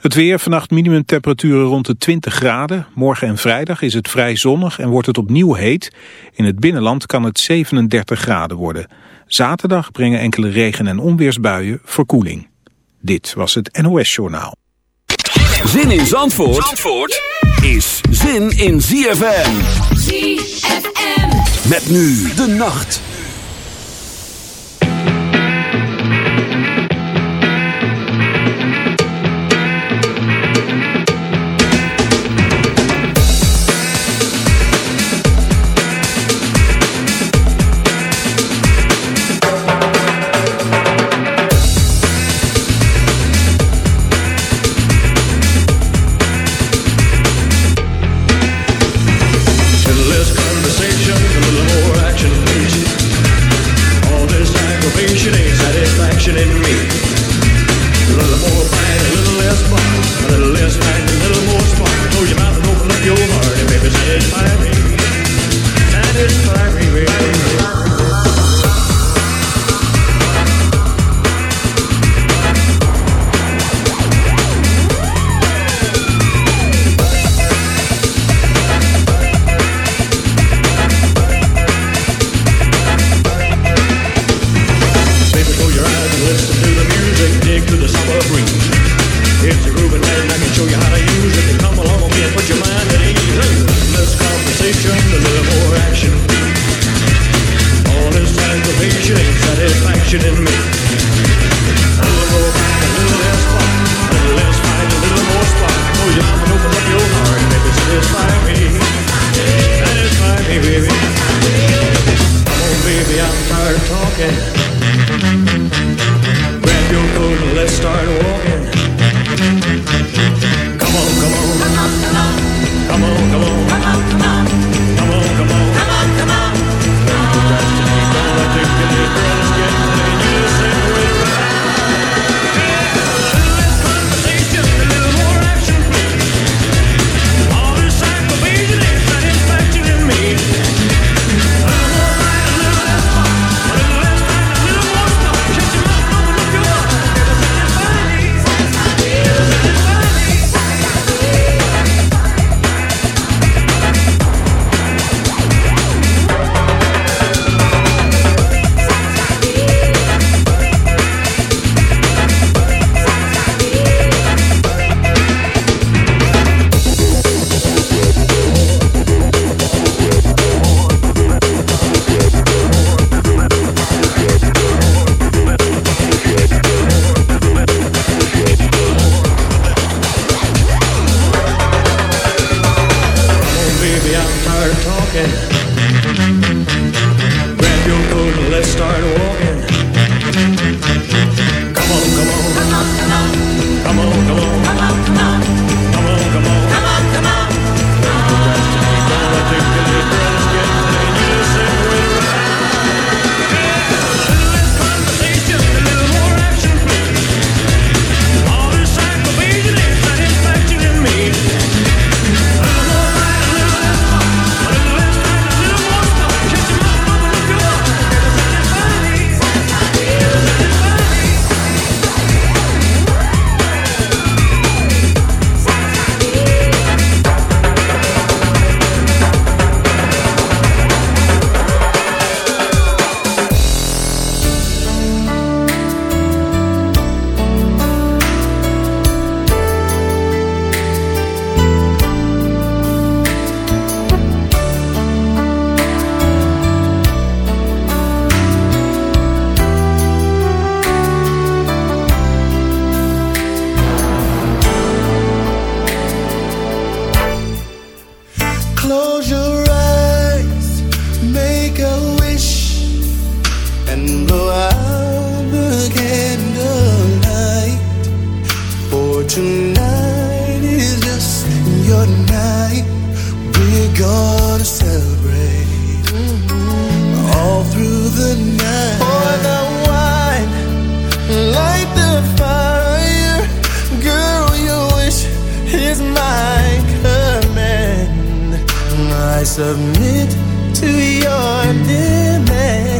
Het weer, vannacht minimumtemperaturen rond de 20 graden. Morgen en vrijdag is het vrij zonnig en wordt het opnieuw heet. In het binnenland kan het 37 graden worden. Zaterdag brengen enkele regen- en onweersbuien verkoeling. Dit was het NOS Journaal. Zin in Zandvoort, Zandvoort is zin in ZFM. ZFM. Met nu de nacht. I submit to your demand.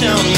show me.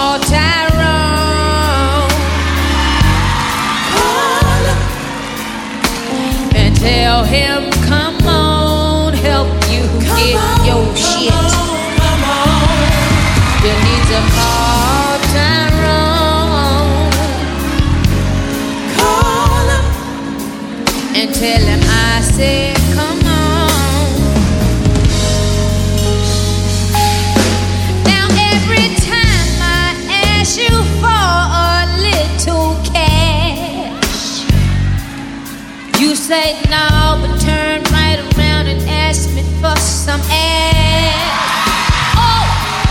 tell him, come on, help you get your shit. You need to call Tyrone. Call him and tell him I said, come on. Now every time I ask you for a little cash, you say no, some ass. Oh,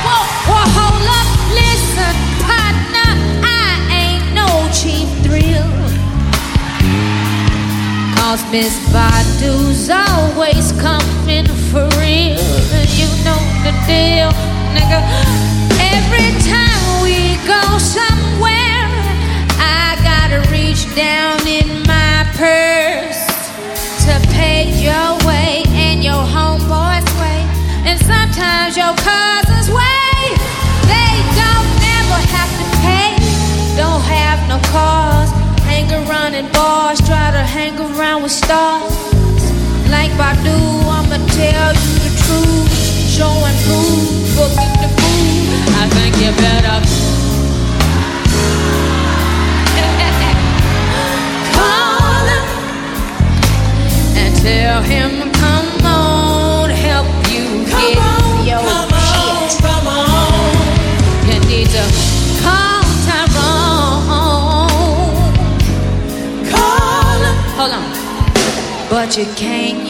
whoa, whoa, hold up, listen, partner, I ain't no cheap thrill. Cause Miss Badu's always coming for real. You know the deal, nigga. Every time we go somewhere, I gotta reach down in my purse to pay your your cousin's way. They don't never have to pay, don't have no cars. Hang around in bars, try to hang around with stars. Like Badu, I'ma tell you the truth. Showing proof, booking the food. I think you better. Call him and tell him, You can't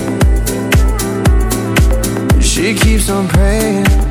keeps on praying.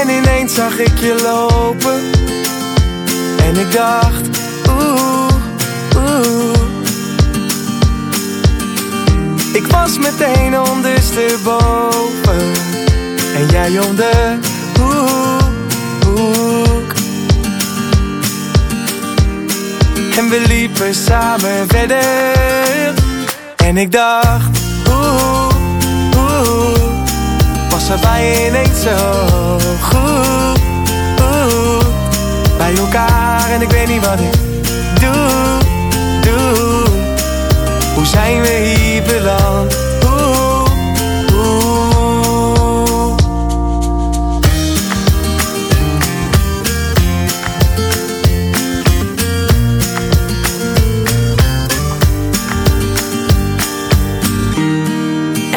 En ineens zag ik je lopen. En ik dacht Oeh, oeh. Ik was meteen ondersteboven. En jij om de hoek, En we liepen samen verder. En ik dacht oeh er bij ineens zo goed Bij elkaar en ik weet niet wat ik doe, doe Hoe zijn we hier beland?